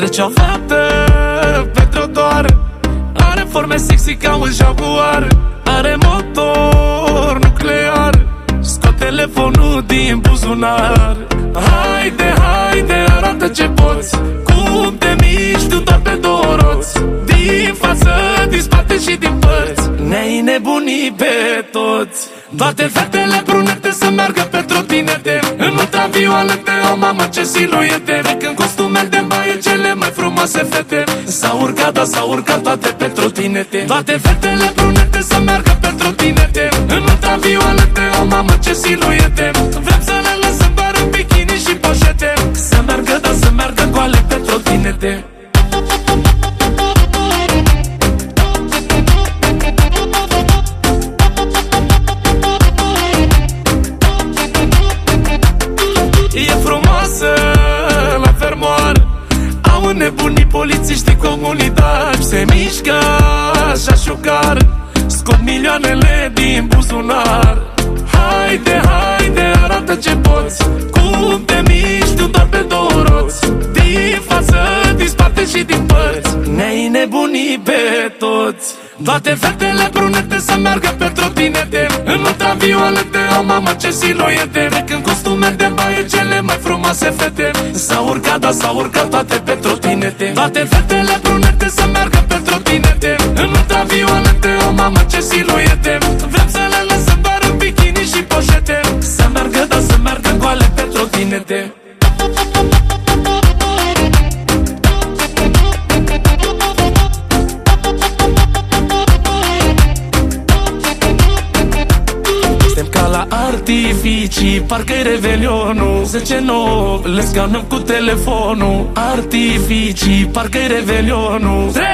Trece o fată pe trotuar. Are forme sexy ca un jaguar. Are motor nuclear. Scot telefonul din buzunar. Haide, haide, arată ce poți. Cum te miști tu doar pe două roți. Din față, din spate și din părți. Ne-ai nebunit pe toți. Toate fetele brunete să meargă pe trotinete În ultravioalete, o mamă ce siluete. Când costume de baie cele mai frumoase fete. S-au urcat, da s-au urcat toate pe trotinete Toate fetele brunete să meargă pe trotinete În ultravioalete, o mamă ce siluete polițiștii comunitari Se mișcă așa șucar Scot milioanele din buzunar. Haide, haide, arată ce poți Cum te miști tu doar pe două roți. Din față, din spate și din părți Ne-ai nebunit pe toți. Toate fetele brunete să meargă pe trotinete În ultravioalete, o mamă ce siluete. Când costume de baie cele mai frumoase fete S-au urcat, da s-au urcat toate pe trotinete Toate fetele brunete să meargă pe trotinete În ultravioalete, o mamă ce siluete artificii, parcă-i revelionul. 10 nou, le scanăm cu telefonul. Artificii, parcă-i revelionul. 3,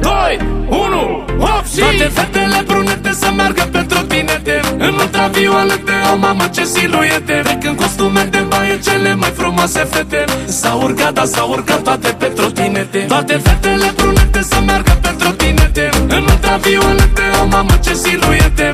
2, 1, hop și Toate fetele brunete să meargă pe trotinete În ultravioalete, o mamă ce siluete. Când costume de baie cele mai frumoase fete. S-au urcat, da s-au urcat toate pe trotinete Toate fetele brunete să meargă pe trotinete În ultravioalete, o mamă ce siluete